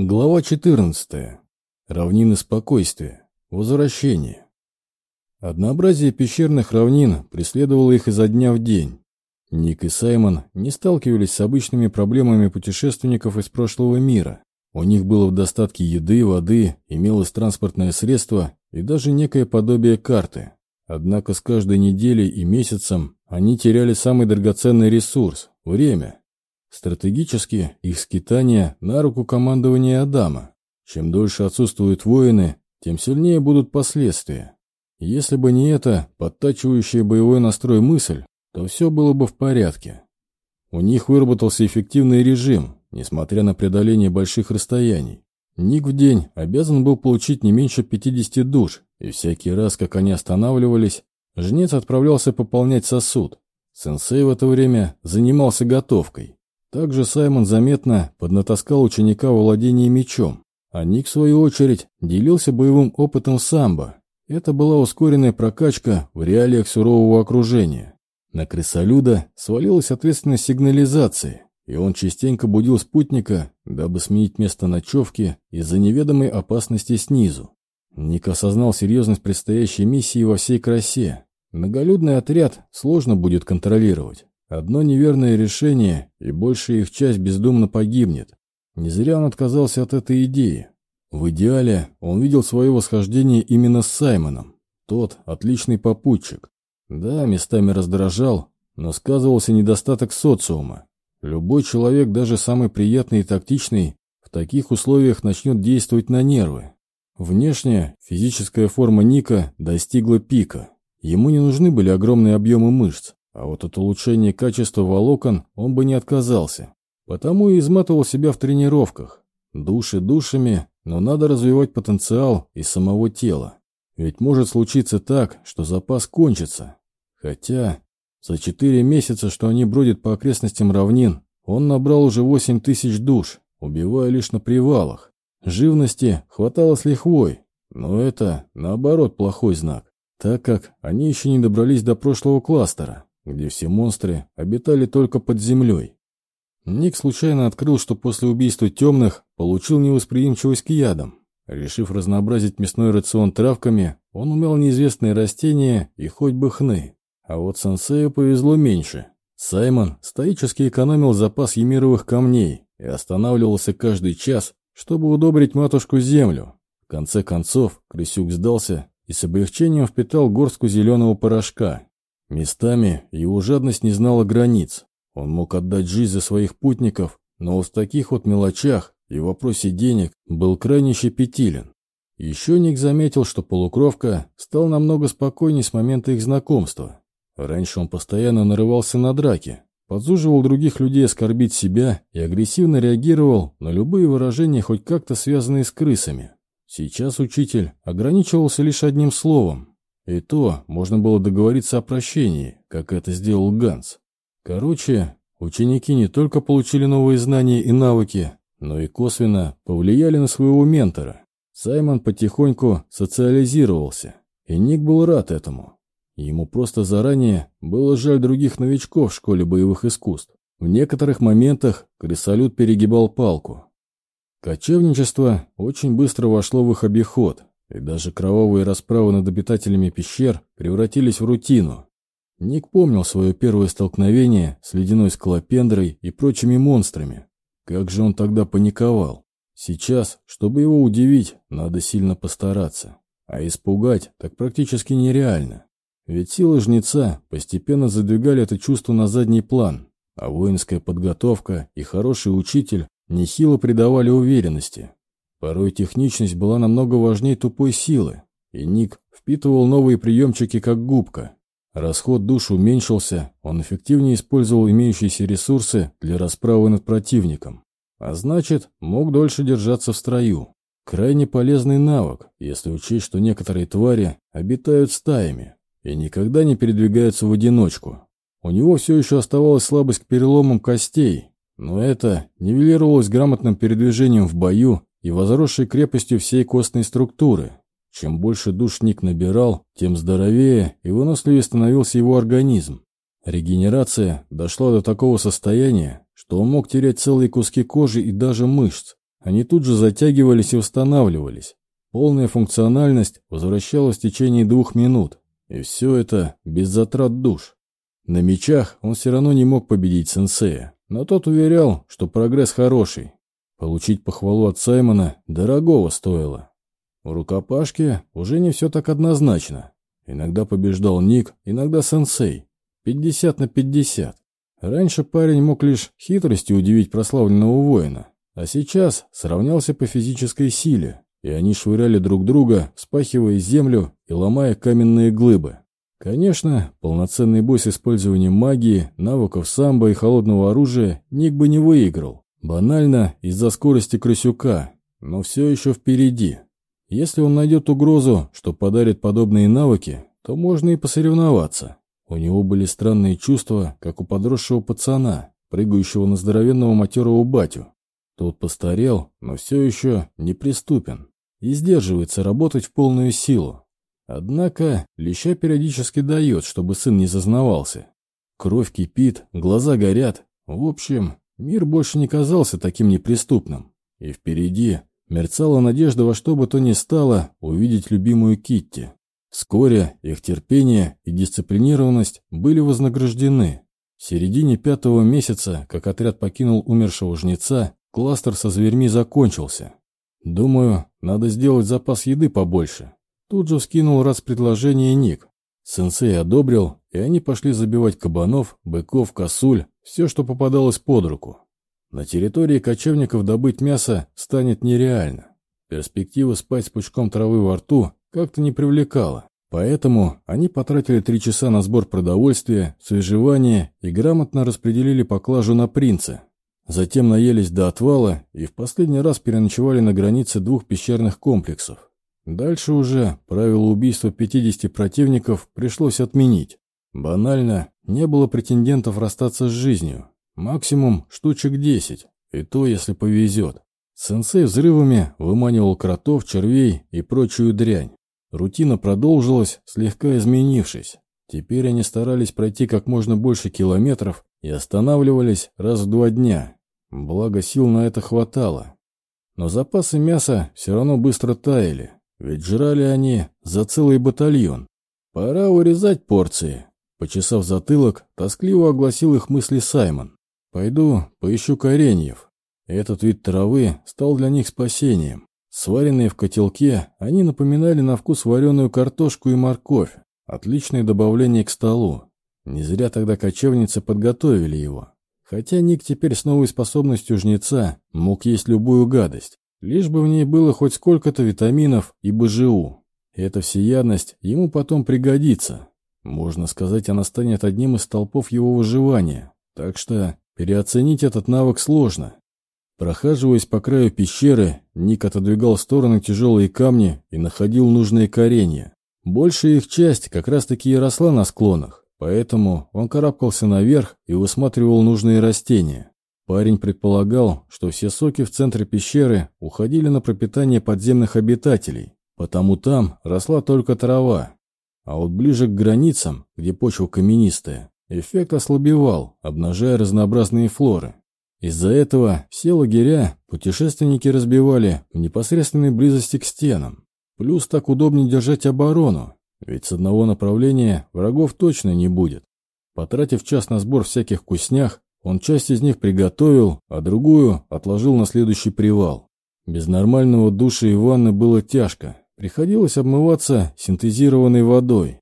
Глава 14. Равнины спокойствия. Возвращение. Однообразие пещерных равнин преследовало их изо дня в день. Ник и Саймон не сталкивались с обычными проблемами путешественников из прошлого мира. У них было в достатке еды, воды, имелось транспортное средство и даже некое подобие карты. Однако с каждой неделей и месяцем они теряли самый драгоценный ресурс – время. Стратегически их скитания на руку командования Адама. Чем дольше отсутствуют воины, тем сильнее будут последствия. Если бы не эта подтачивающая боевой настрой мысль, то все было бы в порядке. У них выработался эффективный режим, несмотря на преодоление больших расстояний. Ник в день обязан был получить не меньше 50 душ, и всякий раз, как они останавливались, жнец отправлялся пополнять сосуд. Сенсей в это время занимался готовкой. Также Саймон заметно поднатаскал ученика во владении мечом, а Ник, в свою очередь, делился боевым опытом самбо. Это была ускоренная прокачка в реалиях сурового окружения. На крысолюда свалилась ответственность сигнализации, и он частенько будил спутника, дабы сменить место ночевки из-за неведомой опасности снизу. Ник осознал серьезность предстоящей миссии во всей красе. Многолюдный отряд сложно будет контролировать. Одно неверное решение, и большая их часть бездумно погибнет. Не зря он отказался от этой идеи. В идеале он видел свое восхождение именно с Саймоном. Тот – отличный попутчик. Да, местами раздражал, но сказывался недостаток социума. Любой человек, даже самый приятный и тактичный, в таких условиях начнет действовать на нервы. Внешне физическая форма Ника достигла пика. Ему не нужны были огромные объемы мышц. А вот от улучшения качества волокон он бы не отказался. Потому и изматывал себя в тренировках. Души душами, но надо развивать потенциал и самого тела. Ведь может случиться так, что запас кончится. Хотя за четыре месяца, что они бродят по окрестностям равнин, он набрал уже восемь тысяч душ, убивая лишь на привалах. Живности хватало с лихвой, но это, наоборот, плохой знак, так как они еще не добрались до прошлого кластера где все монстры обитали только под землей. Ник случайно открыл, что после убийства темных получил невосприимчивость к ядам. Решив разнообразить мясной рацион травками, он умел неизвестные растения и хоть бы хны. А вот сенсею повезло меньше. Саймон стоически экономил запас емировых камней и останавливался каждый час, чтобы удобрить матушку землю. В конце концов, Крысюк сдался и с облегчением впитал горстку зеленого порошка, Местами его жадность не знала границ. Он мог отдать жизнь за своих путников, но в таких вот мелочах и в вопросе денег был крайне щепетилен. Еще Ник заметил, что полукровка стал намного спокойнее с момента их знакомства. Раньше он постоянно нарывался на драки, подзуживал других людей оскорбить себя и агрессивно реагировал на любые выражения, хоть как-то связанные с крысами. Сейчас учитель ограничивался лишь одним словом и то можно было договориться о прощении, как это сделал Ганс. Короче, ученики не только получили новые знания и навыки, но и косвенно повлияли на своего ментора. Саймон потихоньку социализировался, и Ник был рад этому. Ему просто заранее было жаль других новичков в школе боевых искусств. В некоторых моментах крысолют перегибал палку. Кочевничество очень быстро вошло в их обиход, и даже кровавые расправы над обитателями пещер превратились в рутину. Ник помнил свое первое столкновение с ледяной скалопендрой и прочими монстрами. Как же он тогда паниковал. Сейчас, чтобы его удивить, надо сильно постараться. А испугать так практически нереально. Ведь силы жнеца постепенно задвигали это чувство на задний план, а воинская подготовка и хороший учитель нехило придавали уверенности. Порой техничность была намного важнее тупой силы, и Ник впитывал новые приемчики как губка. Расход душ уменьшился, он эффективнее использовал имеющиеся ресурсы для расправы над противником. А значит, мог дольше держаться в строю. Крайне полезный навык, если учесть, что некоторые твари обитают стаями и никогда не передвигаются в одиночку. У него все еще оставалась слабость к переломам костей, но это нивелировалось грамотным передвижением в бою и возросшей крепостью всей костной структуры. Чем больше душ Ник набирал, тем здоровее и выносливее становился его организм. Регенерация дошла до такого состояния, что он мог терять целые куски кожи и даже мышц, они тут же затягивались и устанавливались. Полная функциональность возвращалась в течение двух минут, и все это без затрат душ. На мечах он все равно не мог победить сенсея, но тот уверял, что прогресс хороший. Получить похвалу от Саймона дорогого стоило. У рукопашки уже не все так однозначно. Иногда побеждал Ник, иногда сенсей. 50 на 50. Раньше парень мог лишь хитростью удивить прославленного воина, а сейчас сравнялся по физической силе, и они швыряли друг друга, спахивая землю и ломая каменные глыбы. Конечно, полноценный бой с использованием магии, навыков самбо и холодного оружия Ник бы не выиграл. Банально из-за скорости крысюка, но все еще впереди. Если он найдет угрозу, что подарит подобные навыки, то можно и посоревноваться. У него были странные чувства, как у подросшего пацана, прыгающего на здоровенного матерого батю. Тот постарел, но все еще неприступен и сдерживается работать в полную силу. Однако леща периодически дает, чтобы сын не зазнавался. Кровь кипит, глаза горят. В общем, мир больше не казался таким неприступным. И впереди мерцала надежда во что бы то ни стало увидеть любимую Китти. Вскоре их терпение и дисциплинированность были вознаграждены. В середине пятого месяца, как отряд покинул умершего жнеца, кластер со зверьми закончился. Думаю, надо сделать запас еды побольше. Тут же вскинул раз предложение Ник. Сенсей одобрил, и они пошли забивать кабанов, быков, косуль, все, что попадалось под руку. На территории кочевников добыть мясо станет нереально. Перспектива спать с пучком травы во рту как-то не привлекала. Поэтому они потратили три часа на сбор продовольствия, свежевание и грамотно распределили поклажу на принца. Затем наелись до отвала и в последний раз переночевали на границе двух пещерных комплексов. Дальше уже правило убийства 50 противников пришлось отменить. Банально, не было претендентов расстаться с жизнью. Максимум штучек 10, и то, если повезет. Сенсей взрывами выманивал кротов, червей и прочую дрянь. Рутина продолжилась, слегка изменившись. Теперь они старались пройти как можно больше километров и останавливались раз в два дня. Благо сил на это хватало. Но запасы мяса все равно быстро таяли. Ведь жрали они за целый батальон. Пора урезать порции. Почесав затылок, тоскливо огласил их мысли Саймон. Пойду поищу кореньев. Этот вид травы стал для них спасением. Сваренные в котелке, они напоминали на вкус вареную картошку и морковь. Отличное добавление к столу. Не зря тогда кочевницы подготовили его. Хотя Ник теперь с новой способностью жнеца мог есть любую гадость. Лишь бы в ней было хоть сколько-то витаминов и БЖУ. Эта всеядность ему потом пригодится. Можно сказать, она станет одним из столпов его выживания. Так что переоценить этот навык сложно. Прохаживаясь по краю пещеры, Ник отодвигал в стороны тяжелые камни и находил нужные коренья. Большая их часть как раз-таки и росла на склонах, поэтому он карабкался наверх и высматривал нужные растения. Парень предполагал, что все соки в центре пещеры уходили на пропитание подземных обитателей, потому там росла только трава. А вот ближе к границам, где почва каменистая, эффект ослабевал, обнажая разнообразные флоры. Из-за этого все лагеря путешественники разбивали в непосредственной близости к стенам. Плюс так удобнее держать оборону, ведь с одного направления врагов точно не будет. Потратив час на сбор всяких вкуснях, он часть из них приготовил, а другую отложил на следующий привал. Без нормального душа и ванны было тяжко. Приходилось обмываться синтезированной водой.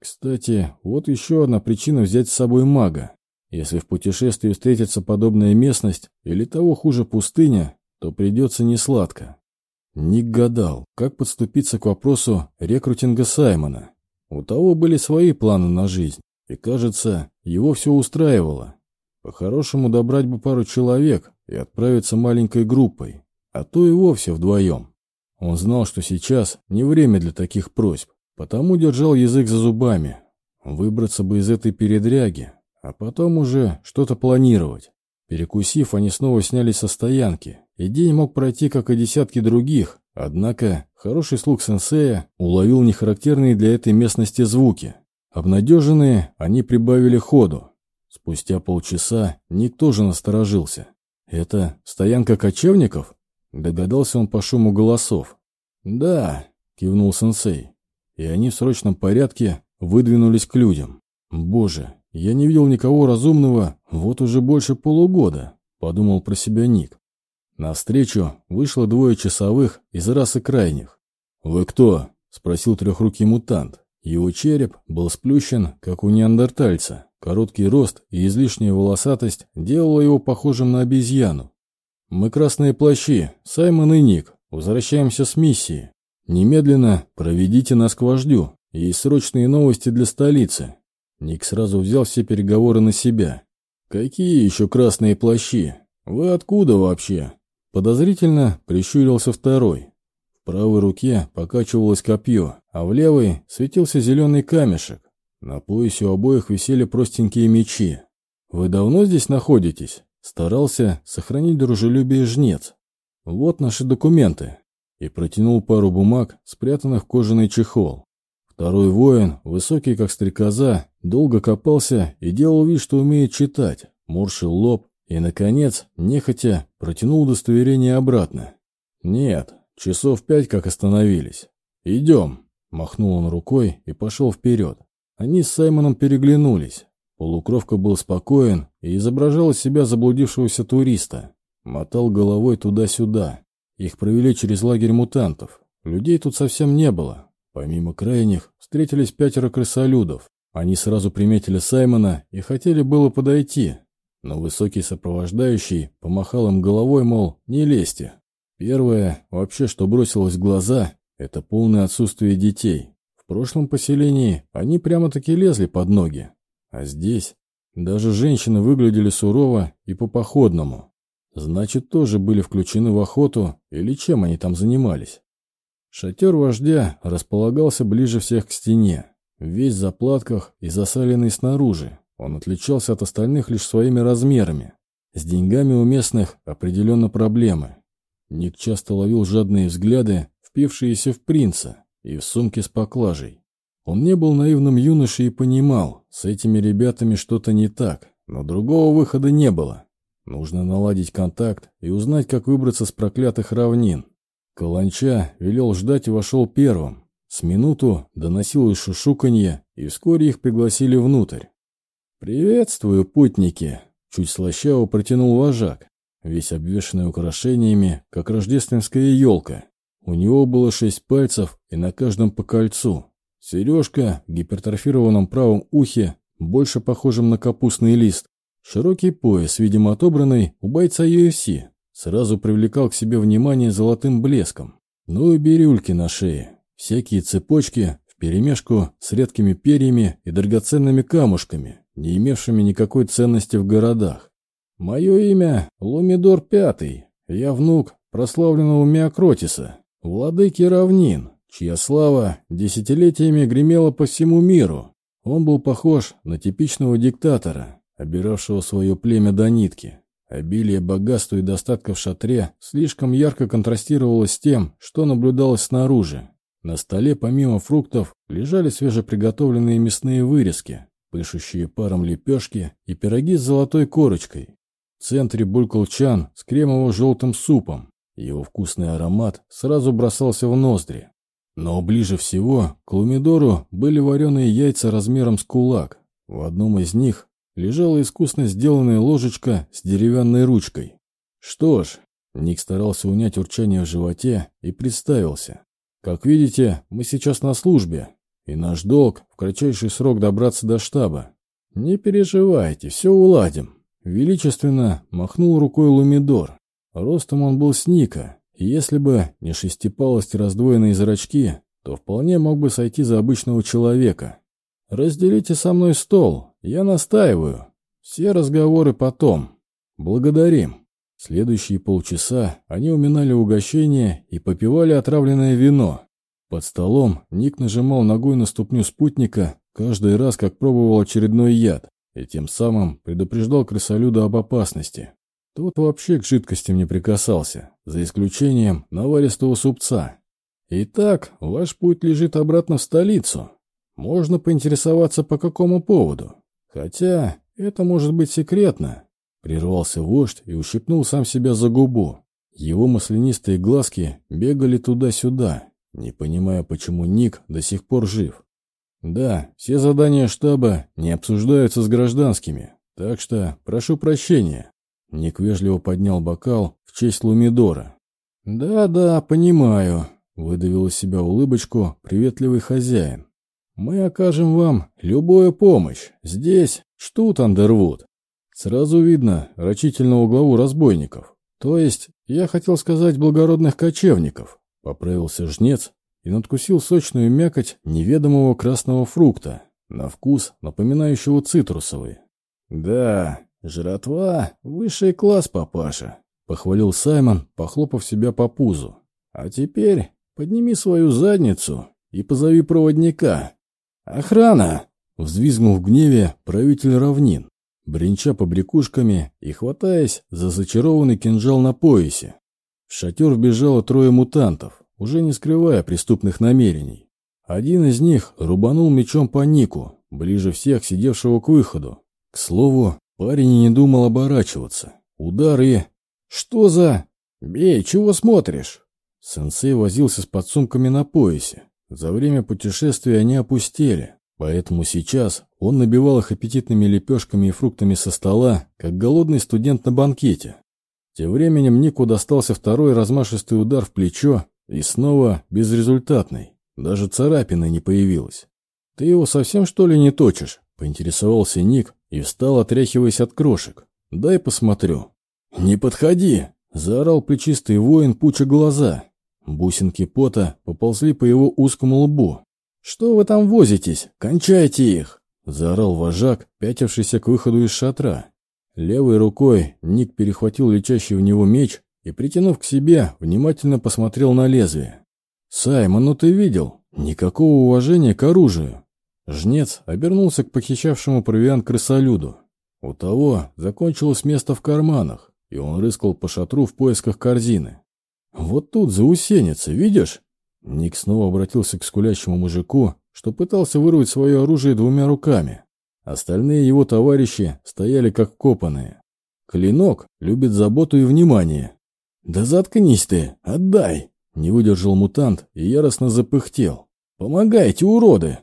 Кстати, вот еще одна причина взять с собой мага. Если в путешествии встретится подобная местность или того хуже пустыня, то придется несладко. Ник гадал, как подступиться к вопросу рекрутинга Саймона. У того были свои планы на жизнь, и, кажется, его все устраивало. По-хорошему добрать бы пару человек и отправиться маленькой группой, а то и вовсе вдвоем. Он знал, что сейчас не время для таких просьб, потому держал язык за зубами. Выбраться бы из этой передряги, а потом уже что-то планировать. Перекусив, они снова снялись со стоянки, и день мог пройти, как и десятки других, однако хороший слух сенсея уловил нехарактерные для этой местности звуки. Обнадеженные, они прибавили ходу, Спустя полчаса Ник тоже насторожился. «Это стоянка кочевников?» Догадался он по шуму голосов. «Да», — кивнул сенсей. И они в срочном порядке выдвинулись к людям. «Боже, я не видел никого разумного вот уже больше полугода», — подумал про себя Ник. Навстречу вышло двое часовых из расы крайних. «Вы кто?» — спросил трехрукий мутант. Его череп был сплющен, как у неандертальца. Короткий рост и излишняя волосатость делала его похожим на обезьяну. «Мы красные плащи, Саймон и Ник, возвращаемся с миссии. Немедленно проведите нас к вождю. Есть срочные новости для столицы». Ник сразу взял все переговоры на себя. «Какие еще красные плащи? Вы откуда вообще?» Подозрительно прищурился второй. В правой руке покачивалось копье, а в левой светился зеленый камешек. На поясе у обоих висели простенькие мечи. «Вы давно здесь находитесь?» Старался сохранить дружелюбие жнец. «Вот наши документы». И протянул пару бумаг, спрятанных в кожаный чехол. Второй воин, высокий как стрекоза, долго копался и делал вид, что умеет читать, морщил лоб и, наконец, нехотя, протянул удостоверение обратно. «Нет, часов пять как остановились. Идем!» Махнул он рукой и пошел вперед. Они с Саймоном переглянулись. Полукровка был спокоен и изображал из себя заблудившегося туриста. Мотал головой туда-сюда. Их провели через лагерь мутантов. Людей тут совсем не было. Помимо крайних, встретились пятеро крысолюдов. Они сразу приметили Саймона и хотели было подойти, но высокий сопровождающий помахал им головой, мол, не лезьте. Первое, вообще, что бросилось в глаза, это полное отсутствие детей. В прошлом поселении они прямо-таки лезли под ноги. А здесь даже женщины выглядели сурово и по-походному. Значит, тоже были включены в охоту, или чем они там занимались. Шатер вождя располагался ближе всех к стене, весь в заплатках и засаленный снаружи, он отличался от остальных лишь своими размерами. С деньгами у местных определенно проблемы. Ник часто ловил жадные взгляды, впившиеся в принца, и в сумке с поклажей. Он не был наивным юношей и понимал, с этими ребятами что-то не так, но другого выхода не было. Нужно наладить контакт и узнать, как выбраться с проклятых равнин. Каланча велел ждать и вошел первым. С минуту доносилось шушуканье, и вскоре их пригласили внутрь. «Приветствую, путники!» — чуть слащаво протянул вожак, весь обвешанный украшениями, как рождественская елка. У него было шесть пальцев и на каждом по кольцу. Сережка в гипертрофированном правом ухе, больше похожем на капустный лист. Широкий пояс, видимо отобранный у бойца UFC, сразу привлекал к себе внимание золотым блеском. Ну и бирюльки на шее, всякие цепочки вперемешку с редкими перьями и драгоценными камушками, не имевшими никакой ценности в городах. Мое имя Лумидор Пятый, я внук прославленного Миокротиса, владыки равнин, чья слава десятилетиями гремела по всему миру. Он был похож на типичного диктатора, обиравшего свое племя до нитки. Обилие богатства и достатка в шатре слишком ярко контрастировало с тем, что наблюдалось снаружи. На столе помимо фруктов лежали свежеприготовленные мясные вырезки, пышущие паром лепешки и пироги с золотой корочкой. В центре булькал чан с кремово-желтым супом. Его вкусный аромат сразу бросался в ноздри. Но ближе всего к лумидору были вареные яйца размером с кулак. В одном из них лежала искусно сделанная ложечка с деревянной ручкой. Что ж, Ник старался унять урчание в животе и представился. Как видите, мы сейчас на службе, и наш долг в кратчайший срок добраться до штаба. Не переживайте, все уладим. Величественно махнул рукой Лумидор. Ростом он был с Ника, если бы не шестипалость и раздвоенные зрачки, то вполне мог бы сойти за обычного человека. Разделите со мной стол, я настаиваю. Все разговоры потом. Благодарим. Следующие полчаса они уминали угощение и попивали отравленное вино. Под столом Ник нажимал ногой на ступню спутника каждый раз, как пробовал очередной яд, и тем самым предупреждал крысолюда об опасности. Тот вообще к жидкостям не прикасался, за исключением наваристого супца. «Итак, ваш путь лежит обратно в столицу. Можно поинтересоваться, по какому поводу. Хотя это может быть секретно». Прервался вождь и ущипнул сам себя за губу. Его маслянистые глазки бегали туда-сюда, не понимая, почему Ник до сих пор жив. Да, все задания штаба не обсуждаются с гражданскими, так что прошу прощения. Ник вежливо поднял бокал в честь Лумидора. «Да-да, понимаю», — выдавил из себя улыбочку приветливый хозяин. «Мы окажем вам любую помощь. Здесь штут Андервуд». Сразу видно рачительного главу разбойников. То есть, я хотел сказать благородных кочевников. Поправился жнец и надкусил сочную мякоть неведомого красного фрукта, на вкус напоминающего цитрусовый. «Да, жратва — высший класс, папаша», — похвалил Саймон, похлопав себя по пузу. «А теперь подними свою задницу и позови проводника». «Охрана!» — взвизгнул в гневе правитель равнин, бренча побрякушками и хватаясь за зачарованный кинжал на поясе. В шатер вбежало трое мутантов, уже не скрывая преступных намерений. Один из них рубанул мечом по Нику, ближе всех сидевшего к выходу. К слову, парень не думал оборачиваться. Удар и... «Что за...» «Бей, чего смотришь?» Сенсей возился с подсумками на поясе. За время путешествия они опустели, поэтому сейчас он набивал их аппетитными лепешками и фруктами со стола, как голодный студент на банкете. Тем временем Нику достался второй размашистый удар в плечо, и снова безрезультатный. Даже царапины не появилось. «Ты его совсем, что ли, не точишь?» — поинтересовался Ник и встал, отряхиваясь от крошек. «Дай посмотрю». «Не подходи!» — заорал плечистый воин, пуча глаза. Бусинки пота поползли по его узкому лбу. «Что вы там возитесь? Кончайте их!» — заорал вожак, пятившийся к выходу из шатра. Левой рукой Ник перехватил летящий в него меч и, притянув к себе, внимательно посмотрел на лезвие. «Саймон, ну ты видел? Никакого уважения к оружию!» Жнец обернулся к похищавшему провиант крысолюду. У того закончилось место в карманах, и он рыскал по шатру в поисках корзины. «Вот тут заусеница, видишь?» Ник снова обратился к скулящему мужику, что пытался вырвать свое оружие двумя руками. Остальные его товарищи стояли как копанные. Клинок любит заботу и внимание. «Да заткнись ты! Отдай!» Не выдержал мутант и яростно запыхтел. «Помогайте, уроды!»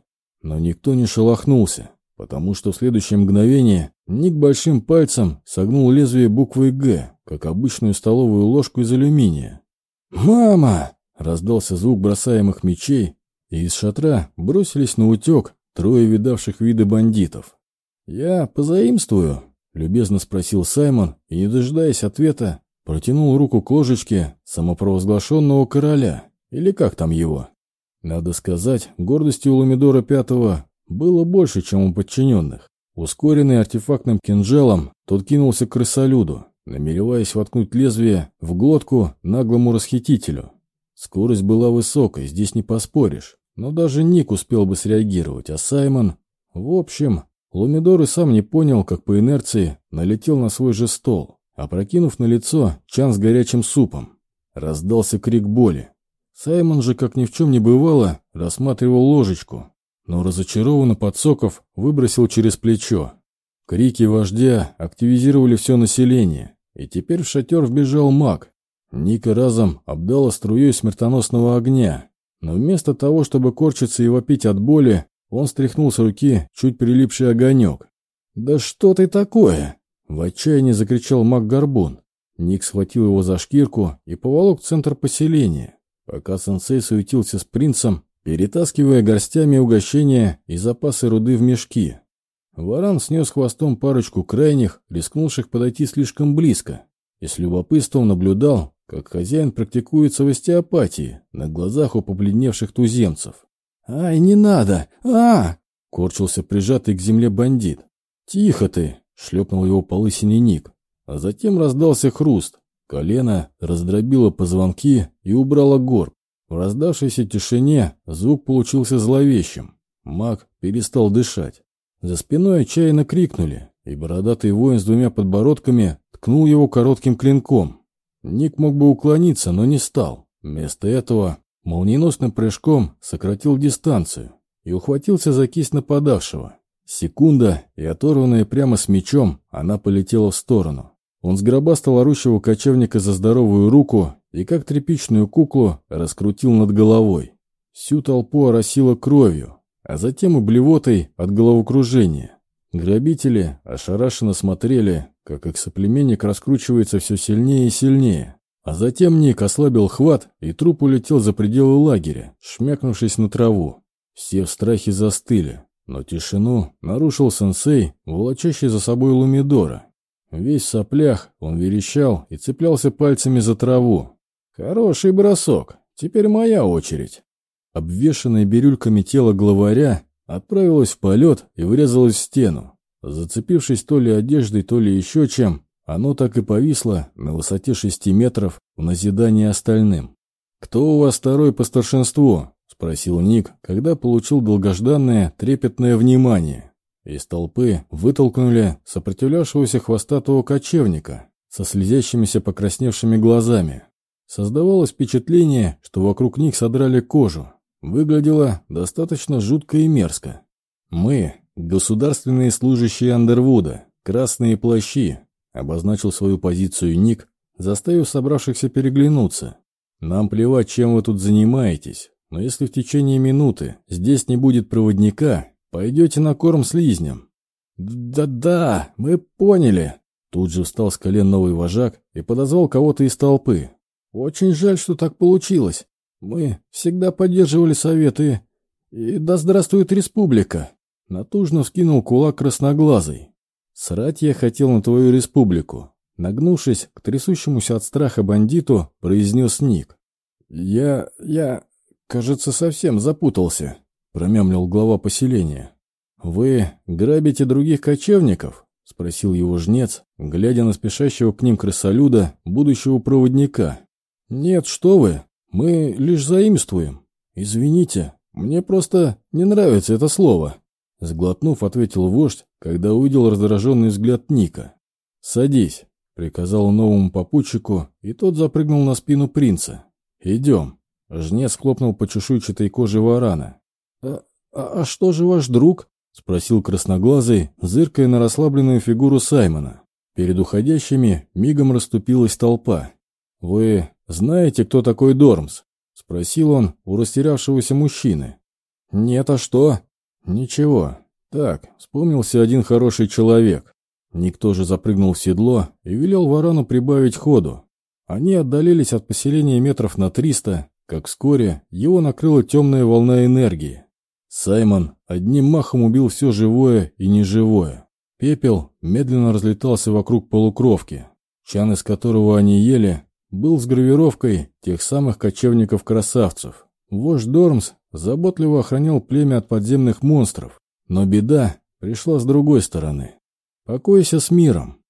Но никто не шелохнулся, потому что в следующее мгновение Ник большим пальцем согнул лезвие буквы «Г», как обычную столовую ложку из алюминия. «Мама!» — раздался звук бросаемых мечей, и из шатра бросились на утек трое видавших виды бандитов. «Я позаимствую?» — любезно спросил Саймон, и, не дожидаясь ответа, протянул руку к ложечке самопровозглашенного короля, или как там его. Надо сказать, гордости у Ламидора Пятого было больше, чем у подчиненных. Ускоренный артефактным кинжалом, тот кинулся к крысолюду, намереваясь воткнуть лезвие в глотку наглому расхитителю. Скорость была высокой, здесь не поспоришь, но даже Ник успел бы среагировать, а Саймон... В общем, Лумидор и сам не понял, как по инерции налетел на свой же стол, опрокинув на лицо чан с горячим супом. Раздался крик боли. Саймон же, как ни в чем не бывало, рассматривал ложечку, но разочарованно подсоков выбросил через плечо. Крики вождя активизировали все население, и теперь в шатер вбежал маг. Ника разом обдала струей смертоносного огня, но вместо того, чтобы корчиться и вопить от боли, он стряхнул с руки чуть прилипший огонек. «Да что ты такое?» В отчаянии закричал маг Горбун. Ник схватил его за шкирку и поволок в центр поселения, пока сенсей суетился с принцем, перетаскивая горстями угощения и запасы руды в мешки. Варан снес хвостом парочку крайних, рискнувших подойти слишком близко, и с любопытством наблюдал, как хозяин практикуется в остеопатии на глазах у побледневших туземцев. «Ай, не надо! а корчился прижатый к земле бандит. «Тихо ты!» — шлепнул его по лысине Ник. А затем раздался хруст. Колено раздробило позвонки и убрало горб. В раздавшейся тишине звук получился зловещим. Маг перестал дышать. За спиной отчаянно крикнули, и бородатый воин с двумя подбородками ткнул его коротким клинком. Ник мог бы уклониться, но не стал. Вместо этого молниеносным прыжком сократил дистанцию и ухватился за кисть нападавшего. Секунда, и оторванная прямо с мечом, она полетела в сторону. Он сгробастал орущего кочевника за здоровую руку и, как тряпичную куклу, раскрутил над головой. Всю толпу оросило кровью, а затем и блевотой от головокружения. Грабители ошарашенно смотрели, как их соплеменник раскручивается все сильнее и сильнее. А затем Ник ослабил хват, и труп улетел за пределы лагеря, шмякнувшись на траву. Все в страхе застыли, но тишину нарушил сенсей, волочащий за собой Лумидора. Весь соплях, он верещал и цеплялся пальцами за траву. «Хороший бросок, теперь моя очередь». Обвешанное бирюльками тело главаря отправилось в полет и врезалось в стену. Зацепившись то ли одеждой, то ли еще чем, оно так и повисло на высоте шести метров в назидание остальным. «Кто у вас второй по старшинству?» — спросил Ник, когда получил долгожданное трепетное внимание. Из толпы вытолкнули сопротивлявшегося хвостатого кочевника со слезящимися покрасневшими глазами. Создавалось впечатление, что вокруг них содрали кожу. Выглядело достаточно жутко и мерзко. Мы, государственные служащие Андервуда, красные плащи, обозначил свою позицию Ник, заставив собравшихся переглянуться. Нам плевать, чем вы тут занимаетесь, но если в течение минуты здесь не будет проводника, пойдете на корм слизням. Да-да, мы поняли. Тут же встал с колен новый вожак и подозвал кого-то из толпы. Очень жаль, что так получилось. Мы всегда поддерживали советы. И да здравствует республика. Натужно вскинул кулак красноглазый. Срать я хотел на твою республику. Нагнувшись к трясущемуся от страха бандиту, произнес Ник. Я... я... кажется, совсем запутался, промямлил глава поселения. Вы грабите других кочевников? — спросил его жнец, глядя на спешащего к ним крысолюда, будущего проводника. «Нет, что вы, мы лишь заимствуем. Извините, мне просто не нравится это слово. Сглотнув, ответил вождь, когда увидел раздраженный взгляд Ника. «Садись», — приказал новому попутчику, и тот запрыгнул на спину принца. «Идем». Жнец хлопнул по чешуйчатой коже варана. «А, а, а что же ваш друг?» — спросил красноглазый, зыркая на расслабленную фигуру Саймона. Перед уходящими мигом расступилась толпа. «Вы знаете, кто такой Дормс?» — спросил он у растерявшегося мужчины. «Нет, а что?» «Ничего. Так, вспомнился один хороший человек. Никто же запрыгнул в седло и велел варану прибавить ходу. Они отдалились от поселения метров на триста, как вскоре его накрыла темная волна энергии. Саймон одним махом убил все живое и неживое. Пепел медленно разлетался вокруг полукровки. Чан, из которого они ели, был с гравировкой тех самых кочевников-красавцев. Вождь Дормс заботливо охранял племя от подземных монстров, но беда пришла с другой стороны. «Покойся с миром»,